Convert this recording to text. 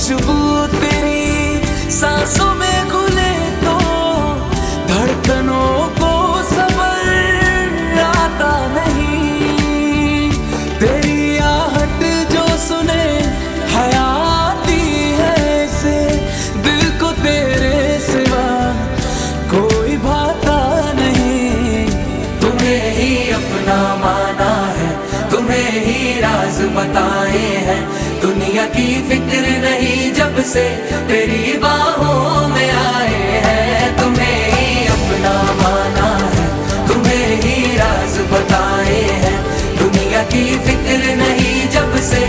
खुशबू तेरी सांसों में खुले तो धड़कनों को सबर आता नहीं। तेरी आहट जो सुने, हयाती है से दिल को तेरे सिवा कोई भाता नहीं। तुम्हें ही अपना माना है, तुम्हें ही राज बताए हैं दुनिया की फ़िक्र नहीं जब से तेरी बाहों में आए हैं। तुम्हें ही अपना माना है, तुम्हें ही राज बताए हैं। दुनिया की फ़िक्र नहीं जब से